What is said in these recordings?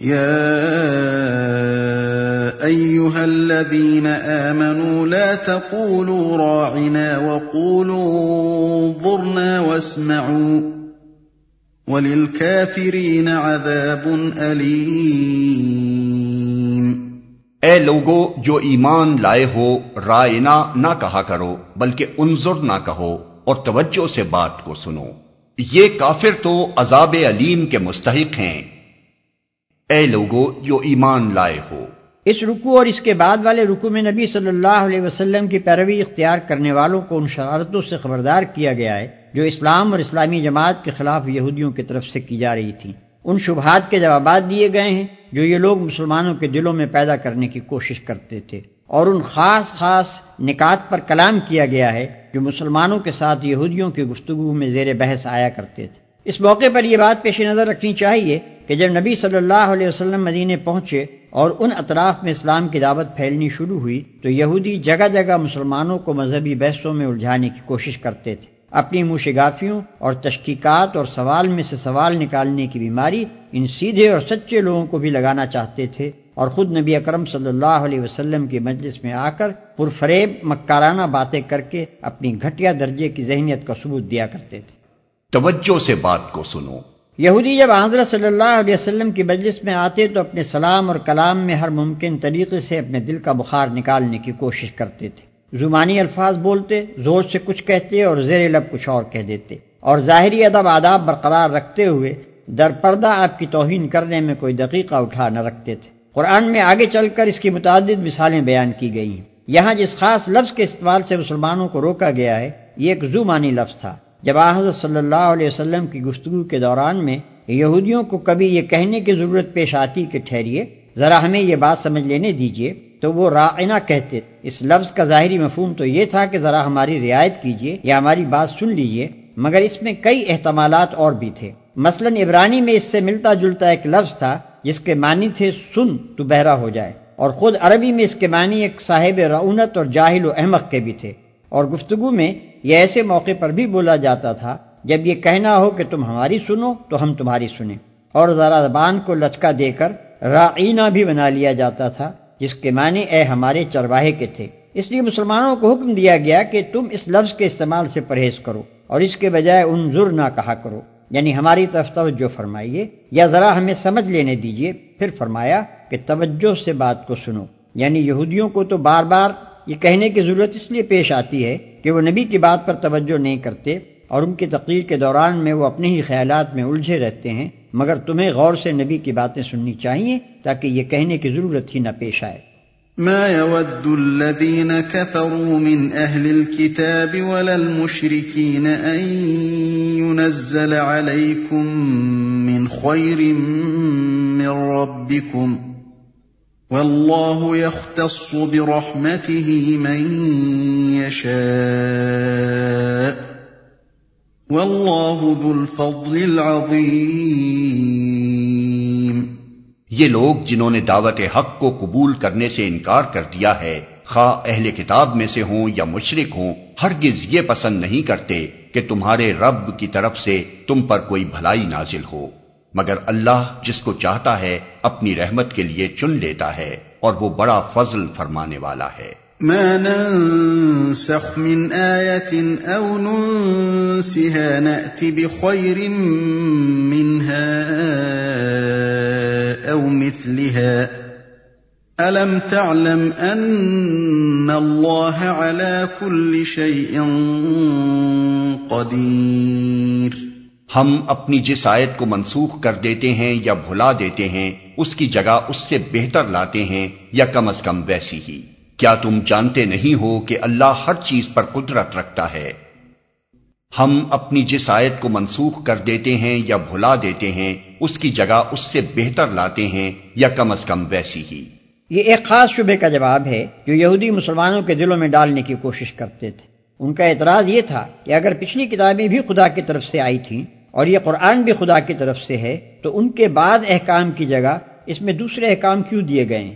يا ايها الذين امنوا لا تقولوا راعنا وقولوا انظرنا واسمعوا وللكافرين عذاب اليم اے لوگو، جو ایمان لائے ہو، رائنا نہ کہا کرو، بلکہ انظر نہ کہو اور توجہ سے بات کو سنو۔ یہ کافر تو عذاب علیم کے مستحق ہیں۔ اے لوگو، جو ایمان لائے ہو۔ اس رکو اور اس کے بعد والے رکو میں نبی صلی اللہ علیہ وسلم کی پیروی اختیار کرنے والوں کو ان شرارتوں سے خبردار کیا گیا ہے، جو اسلام اور اسلامی جماعت کے خلاف یہودیوں کی طرف سے کی جا رہی تھی ان شبہات کے جوابات دیے گئے ہیں، جو یہ لوگ مسلمانوں کے دلوں میں پیدا کرنے کی کوشش کرتے تھے۔ اور ان خاص خاص نکات پر کلام کیا گیا ہے، جو مسلمانوں کے ساتھ یہودیوں کی گفتگو میں زیر بحث آیا کرتے تھے۔ اس موقع پر یہ بات پیش نظر رکھنی چاہیے کہ جب نبی صلی اللہ علیہ وسلم مدینے پہنچے اور ان اطراف میں اسلام کی دعوت پھیلنی شروع ہوئی تو یہودی جگہ جگہ مسلمانوں کو مذہبی بحثوں میں الجھانے کی کوشش کرتے تھے۔ اپنی موشگافیوں اور تشکیقات اور سوال میں سے سوال نکالنے کی بیماری ان سیدھے اور سچے لوگوں کو بھی لگانا چاہتے تھے اور خود نبی اکرم صلی اللہ علیہ وسلم کی مجلس میں آ کر پرفریب، مکارانہ باتیں کر کے اپنی گھٹیا درجے کی ذہنیت کا ثبوت دیا کرتے تھے۔ توجہ سے بات کو سنو۔ یہودی جب حضرت صلی اللہ علیہ وسلم کی مجلس میں آتے تو اپنے سلام اور کلام میں ہر ممکن طریقے سے اپنے دل کا بخار نکالنے کی کوشش کرتے تھے۔ زمانی الفاظ بولتے، زور سے کچھ کہتے اور زیر لب کچھ اور کہہ دیتے۔ اور ظاہری ادب، آداب برقرار رکھتے ہوئے در پردہ آپ کی توہین کرنے میں کوئی دقیقہ اٹھا نہ رکھتے تھے۔ قرآن میں آگے چل کر اس کی متعدد مثالیں بیان کی گئی ہیں۔ یہاں جس خاص لفظ کے استعمال سے مسلمانوں کو روکا گیا ہے، یہ ایک زمانی لفظ تھا۔ جب حضرت صلی اللہ علیہ وسلم کی گفتگو کے دوران میں یہودیوں کو کبھی یہ کہنے کی ضرورت پیش آتی کہ ٹھہریے، ذرا ہمیں یہ بات سمجھ لینے دیجیے تو وہ رائنا کہتے، اس لفظ کا ظاہری مفہوم تو یہ تھا کہ ذرا ہماری رعایت کیجیے یا ہماری بات سن لیجیے مگر اس میں کئی احتمالات اور بھی تھے۔ مثلا عبرانی میں اس سے ملتا جلتا ایک لفظ تھا جس کے معنی تھے سن تو بہرا ہو جائے، اور خود عربی میں اس کے معنی ایک صاحب رعونت اور جاہل و احمق کے بھی تھے۔ اور گفتگو میں یہ ایسے موقع پر بھی بولا جاتا تھا، جب یہ کہنا ہو کہ تم ہماری سنو تو ہم تمہاری سنیں۔ اور ذرا زبان کو لچکا دے کر رائنا بھی بنا لیا جاتا تھا، جس کے معنی اے ہمارے چرواہے کے تھے۔ اس لیے مسلمانوں کو حکم دیا گیا کہ تم اس لفظ کے استعمال سے پرہیز کرو اور اس کے بجائے ان ضرور نہ کہا کرو۔ یعنی ہماری طرف توجہ فرمائیے یا ذرا ہمیں سمجھ لینے دیجیے پھر فرمایا کہ توجہ سے بات کو سنو۔ یعنی یہودیوں کو تو بار بار یہ کہنے کی ضرورت اس لیے پیش آتی ہے کہ وہ نبی کی بات پر توجہ نہیں کرتے اور ان کی تقریر کے دوران میں وہ اپنے ہی خیالات میں الجھے رہتے ہیں، مگر تمہیں غور سے نبی کی باتیں سننی چاہیے تاکہ یہ کہنے کی ضرورت ہی نہ پیش آئے۔ ما يود الذين كفروا من أهل الكتاب ولا المشركين أن ينزل عليكم من خير من ربكم والله يختص برحمته من يشاء. والله ذو الفضل العظيم. یہ لوگ جنہوں نے دعوت حق کو قبول کرنے سے انکار کر دیا ہے، خواہ اہل کتاب میں سے ہوں یا مشرق ہوں، ہرگز یہ پسند نہیں کرتے کہ تمہارے رب کی طرف سے تم پر کوئی بھلائی نازل ہو۔ مگر اللہ جس کو چاہتا ہے اپنی رحمت کے لیے چن لیتا ہے اور وہ بڑا فضل فرمانے والا ہے۔ ما ننسخ من آية أو ننسها نأت بخير منها أو مثلها ألم تعلم أن الله على كل شيء قدير ہم اپنی جس آیت کو منسوخ کر دیتے ہیں یا بھلا دیتے ہیں، اس کی جگہ اس سے بہتر لاتے ہیں یا کم از کم ویسی ہی۔ کیا تم جانتے نہیں ہو کہ اللہ ہر چیز پر قدرت رکھتا ہے؟ ہم اپنی جس آیت کو منسوخ کر دیتے ہیں یا بھلا دیتے ہیں، اس کی جگہ اس سے بہتر لاتے ہیں یا کم از کم ویسی ہی۔ یہ ایک خاص شبے کا جواب ہے جو یہودی مسلمانوں کے دلوں میں ڈالنے کی کوشش کرتے تھے۔ ان کا اعتراض یہ تھا کہ اگر پچھلی کتابیں بھی خدا کی طرف سے آئی تھیں اور یہ قرآن بھی خدا کی طرف سے ہے، تو ان کے بعد احکام کی جگہ اس میں دوسرے احکام کیوں دیے گئے؟ ہیں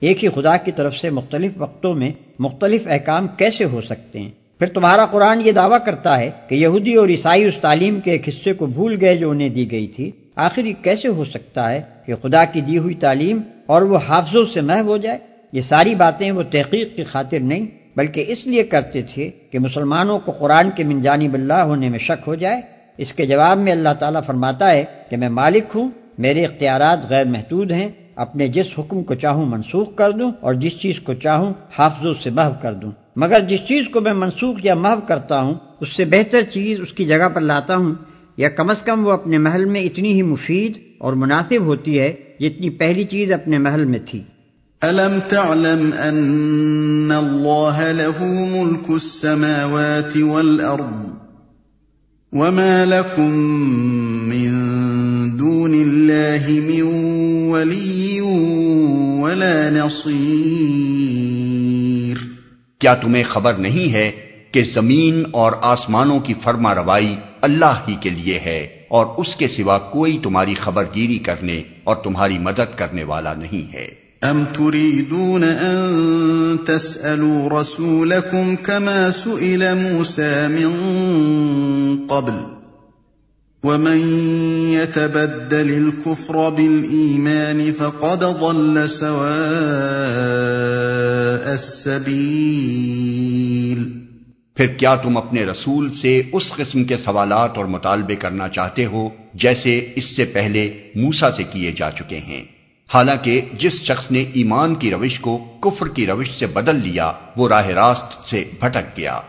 ایک ہی خدا کی طرف سے مختلف وقتوں میں مختلف احکام کیسے ہو سکتے ہیں؟ پھر تمہارا قرآن یہ دعویٰ کرتا ہے کہ یہودی اور عیسائی اس تعلیم کے ایک حصے کو بھول گئے جو انہیں دی گئی تھی۔ آخر یہ کیسے ہو سکتا ہے کہ خدا کی دی ہوئی تعلیم اور وہ حافظوں سے محو ہو جائے؟ یہ ساری باتیں وہ تحقیق کی خاطر نہیں، بلکہ اس لیے کرتے تھے کہ مسلمانوں کو قرآن کے من جانب اللہ ہونے میں شک ہو جائے اس کے جواب میں اللہ تعالیٰ فرماتا ہے کہ میں مالک ہوں، میرے اختیارات غیر محدود ہیں، اپنے جس حکم کو چاہوں منسوخ کر دوں اور جس چیز کو چاہوں حافظوں سے محو کر دوں۔ مگر جس چیز کو میں منسوخ یا محو کرتا ہوں، اس سے بہتر چیز اس کی جگہ پر لاتا ہوں، یا کم از کم وہ اپنے محل میں اتنی ہی مفید اور مناسب ہوتی ہے جتنی پہلی چیز اپنے محل میں تھی۔ أَلَمْ تَعْلَمْ أَنَّ اللَّهَ لَهُ مُلْكُ السَّمَاوَاتِ وَالْأَرْضِ وَمَا لَكُم مِّن دُونِ اللَّهِ مِن ولی ولا نصیر کیا تمہیں خبر نہیں ہے کہ زمین اور آسمانوں کی فرما روائی اللہ ہی کے لیے ہے اور اس کے سوا کوئی تمہاری خبر گیری کرنے اور تمہاری مدد کرنے والا نہیں ہے؟ ام تريدون ان تسألوا رسولكم كما سئل موسى من قبل ومن يتبدل الكفر فقد ضل سواء السبيل پھر کیا تم اپنے رسول سے اس قسم کے سوالات اور مطالبے کرنا چاہتے ہو جیسے اس سے پہلے موسا سے کیے جا چکے ہیں؟ حالانکہ جس شخص نے ایمان کی روش کو کفر کی روش سے بدل لیا، وہ راہ راست سے بھٹک گیا۔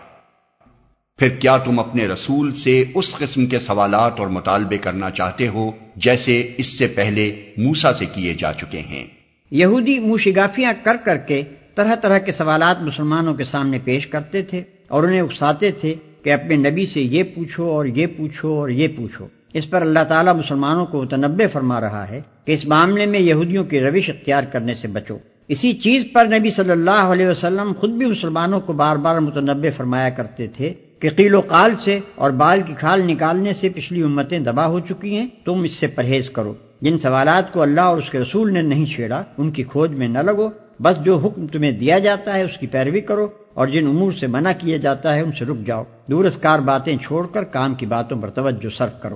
پھر کیا تم اپنے رسول سے اس قسم کے سوالات اور مطالبے کرنا چاہتے ہو جیسے اس سے پہلے موسا سے کیے جا چکے ہیں؟ یہودی موشگافیاں کر کر کے طرح طرح کے سوالات مسلمانوں کے سامنے پیش کرتے تھے اور انہیں اکساتے تھے کہ اپنے نبی سے یہ پوچھو اور یہ پوچھو اور یہ پوچھو۔ اس پر اللہ تعالیٰ مسلمانوں کو متنبع فرما رہا ہے۔ کہ اس معاملے میں یہودیوں کی روش اختیار کرنے سے بچو۔ اسی چیز پر نبی صلی اللہ علیہ وسلم خود بھی مسلمانوں کو بار بار متنبع فرمایا کرتے تھے کہ قیل و قال سے اور بال کی کھال نکالنے سے پچھلی امتیں دبا ہو چکی ہیں، تم اس سے پرہیز کرو۔ جن سوالات کو اللہ اور اس کے رسول نے نہیں چھیڑا، ان کی کھوج میں نہ لگو۔ بس جو حکم تمہیں دیا جاتا ہے، اس کی پیروی کرو اور جن امور سے منع کیا جاتا ہے، ان سے رک جاؤ۔ دورسکار باتیں چھوڑ کر کام کی باتوں پر توجہ صرف کرو۔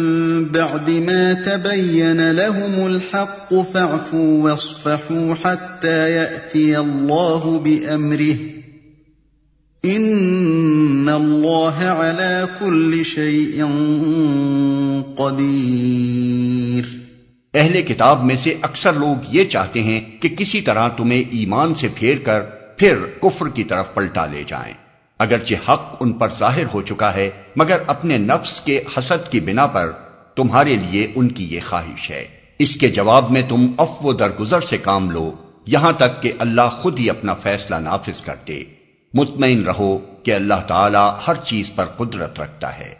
بعد ما تبين لهم الحق فاعفوا واصفحوا حتى يأتي الله بأمره. إن الله على كل شيء قدير. اہل کتاب میں سے اکثر لوگ یہ چاہتے ہیں کہ کسی طرح تمہیں ایمان سے پھیر کر پھر کفر کی طرف پلٹا لے جائیں۔ اگرچہ حق ان پر ظاہر ہو چکا ہے، مگر اپنے نفس کے حسد کی بنا پر تمہارے لیے ان کی یہ خواہش ہے۔ اس کے جواب میں تم افو درگزر سے کام لو، یہاں تک کہ اللہ خود ہی اپنا فیصلہ نافذ کر دے مطمئن رہو کہ اللہ تعالی ہر چیز پر قدرت رکھتا ہے۔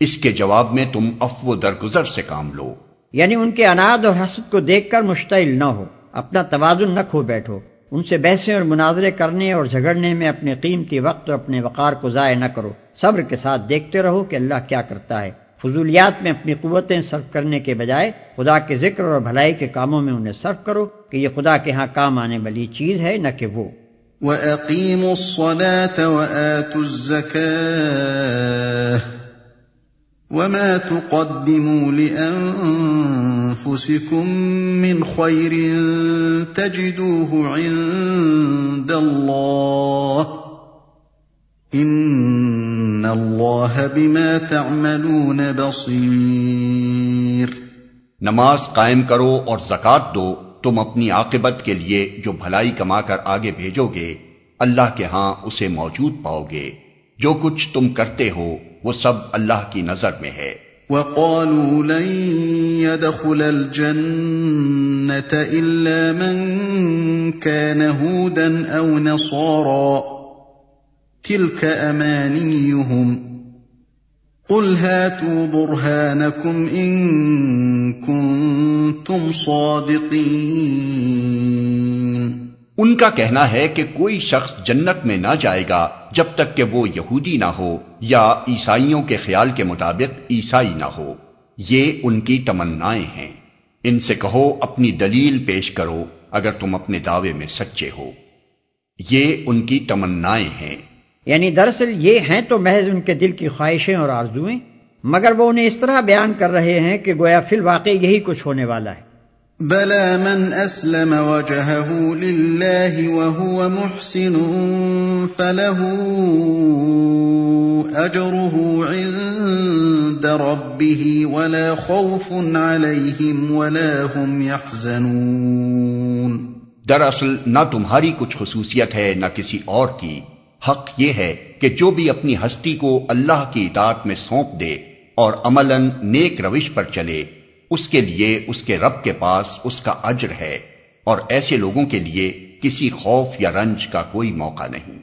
اس کے جواب میں تم افو درگزر سے کام لو۔ یعنی ان کے اناد اور حسد کو دیکھ کر مشتعل نہ ہو، اپنا توازن نہ کھو بیٹھو۔ ان سے بحثیں اور مناظرے کرنے اور جھگڑنے میں اپنے قیمتی وقت اور اپنے وقار کو ضائع نہ کرو۔ صبر کے ساتھ دیکھتے رہو کہ اللہ کیا کرتا ہے۔ فضولیات میں اپنی قوتیں صرف کرنے کے بجائے خدا کے ذکر اور بھلائی کے کاموں میں انہیں صرف کرو کہ یہ خدا کے ہاں کام آنے والی چیز ہے، نہ کہ وہ۔ وَأَقِيمُوا الصَّلَاةَ وَآتُوا الزَّكَاةَ وما تقدموا لانفسكم من خير تجدوه عند الله ان الله بما تعملون بصير نماز قائم کرو اور زکات دو تم اپنی عاقبت کے لیے جو بھلائی کما کر آگے بھیجو گے اللہ کے ہاں اسے موجود پاؤ گے۔ جو کچھ تم کرتے ہو وہ سب اللہ کی نظر میں ہے۔ وقالوا لن يدخل الجنة إلا من كان هودا أو نصارا تلك أمانيهم قل هاتوا برهانكم إن كنتم صادقين ان کا کہنا ہے کہ کوئی شخص جنت میں نہ جائے گا جب تک کہ وہ یہودی نہ ہو یا عیسائیوں کے خیال کے مطابق عیسائی نہ ہو۔ یہ ان کی تمنائیں ہیں۔ ان سے کہو، اپنی دلیل پیش کرو اگر تم اپنے دعوے میں سچے ہو۔ یہ ان کی تمنائیں ہیں۔ یعنی دراصل یہ ہیں تو محض ان کے دل کی خواہشیں اور آرزویں مگر وہ انہیں اس طرح بیان کر رہے ہیں کہ گویا فی الواقع یہی کچھ ہونے والا ہے۔ بلا من اسلم وجهه لله وهو محسن فله اجره عند ربه ولا خوف عليهم ولا هم يحزنون۔ دراصل نہ تمہاری کچھ خصوصیت ہے نہ کسی اور کی۔ حق یہ ہے کہ جو بھی اپنی ہستی کو اللہ کی اطاعت میں سونپ دے اور عملاً نیک روش پر چلے، اس کے لیے اس کے رب کے پاس اس کا اجر ہے اور ایسے لوگوں کے لیے کسی خوف یا رنج کا کوئی موقع نہیں۔